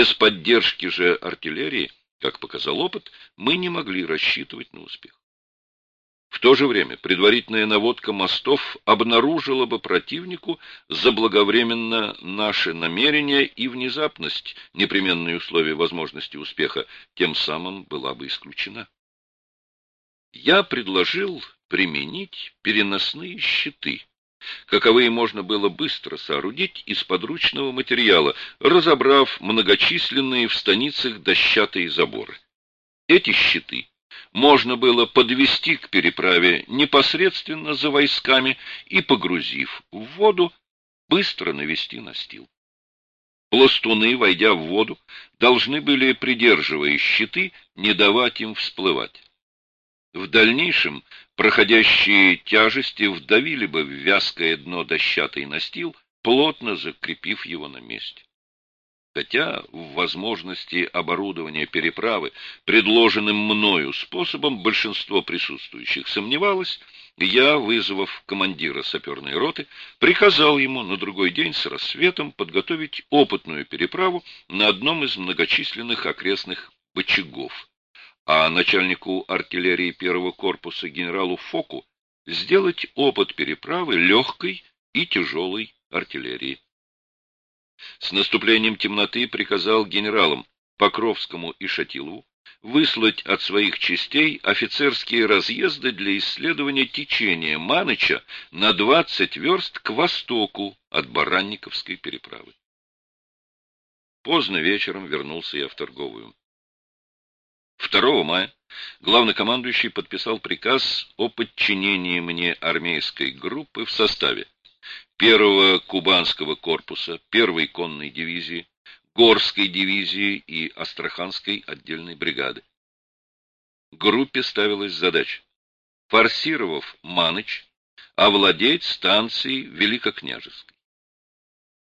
Без поддержки же артиллерии, как показал опыт, мы не могли рассчитывать на успех. В то же время предварительная наводка мостов обнаружила бы противнику заблаговременно наши намерения и внезапность, непременные условия возможности успеха, тем самым была бы исключена. Я предложил применить переносные щиты, каковые можно было быстро соорудить из подручного материала, разобрав многочисленные в станицах дощатые заборы. Эти щиты можно было подвести к переправе непосредственно за войсками и, погрузив в воду, быстро навести настил. Пластуны, войдя в воду, должны были, придерживая щиты, не давать им всплывать. В дальнейшем проходящие тяжести вдавили бы в вязкое дно дощатый настил, плотно закрепив его на месте. Хотя в возможности оборудования переправы, предложенным мною способом, большинство присутствующих сомневалось, я, вызвав командира саперной роты, приказал ему на другой день с рассветом подготовить опытную переправу на одном из многочисленных окрестных бочагов, а начальнику артиллерии первого корпуса генералу Фоку сделать опыт переправы легкой и тяжелой артиллерии. С наступлением темноты приказал генералам Покровскому и Шатилову выслать от своих частей офицерские разъезды для исследования течения Маныча на 20 верст к востоку от Баранниковской переправы. Поздно вечером вернулся я в торговую. 2 мая главнокомандующий подписал приказ о подчинении мне армейской группы в составе первого кубанского корпуса, первой конной дивизии, Горской дивизии и Астраханской отдельной бригады. Группе ставилась задача, форсировав Маныч, овладеть станцией Великокняжеской.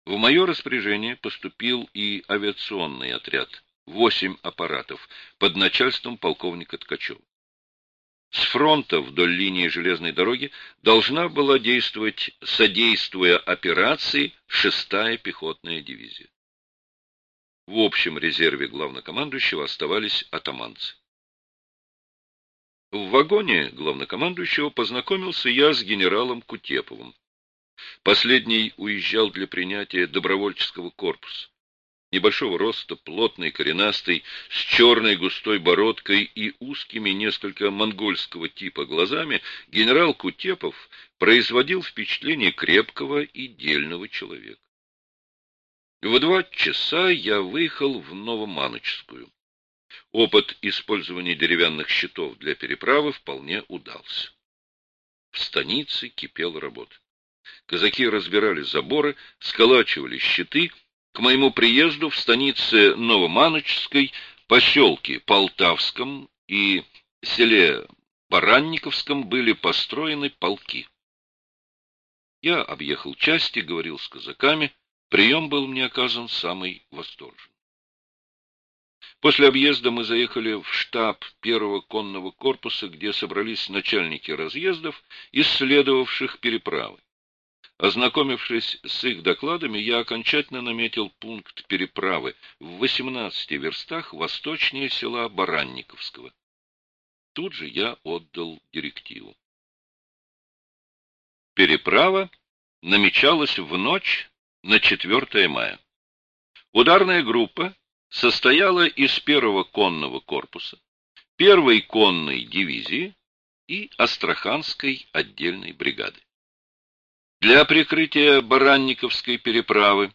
В мое распоряжение поступил и авиационный отряд, восемь аппаратов, под начальством полковника Ткачева. С фронта вдоль линии железной дороги должна была действовать, содействуя операции, шестая пехотная дивизия. В общем резерве главнокомандующего оставались атаманцы. В вагоне главнокомандующего познакомился я с генералом Кутеповым. Последний уезжал для принятия добровольческого корпуса небольшого роста, плотный, коренастый, с черной густой бородкой и узкими, несколько монгольского типа глазами, генерал Кутепов производил впечатление крепкого и дельного человека. В два часа я выехал в Новоманочскую. Опыт использования деревянных щитов для переправы вполне удался. В станице кипела работа. Казаки разбирали заборы, сколачивали щиты — к моему приезду в станице Новоманочской, поселке Полтавском и селе Баранниковском были построены полки. Я объехал части, говорил с казаками, прием был мне оказан самый восторженный. После объезда мы заехали в штаб первого конного корпуса, где собрались начальники разъездов, исследовавших переправы. Ознакомившись с их докладами, я окончательно наметил пункт переправы в 18 верстах восточнее села Баранниковского. Тут же я отдал директиву. Переправа намечалась в ночь на 4 мая. Ударная группа состояла из первого конного корпуса, первой конной дивизии и Астраханской отдельной бригады. Для прикрытия Баранниковской переправы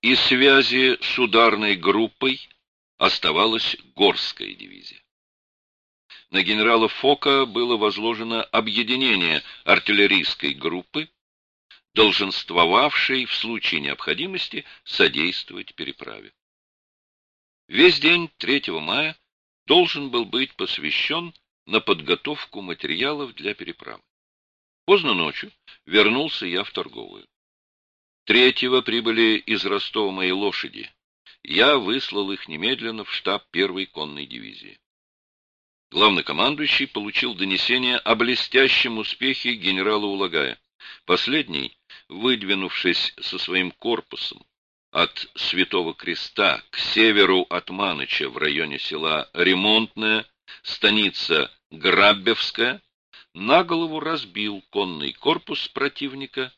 и связи с ударной группой оставалась Горская дивизия. На генерала Фока было возложено объединение артиллерийской группы, долженствовавшей в случае необходимости содействовать переправе. Весь день 3 мая должен был быть посвящен на подготовку материалов для переправы. Поздно ночью вернулся я в торговую. Третьего прибыли из Ростова мои лошади. Я выслал их немедленно в штаб первой конной дивизии. Главнокомандующий получил донесение о блестящем успехе генерала Улагая. Последний, выдвинувшись со своим корпусом от Святого Креста к северу от Маныча в районе села Ремонтное, станица Граббевская, на голову разбил конный корпус противника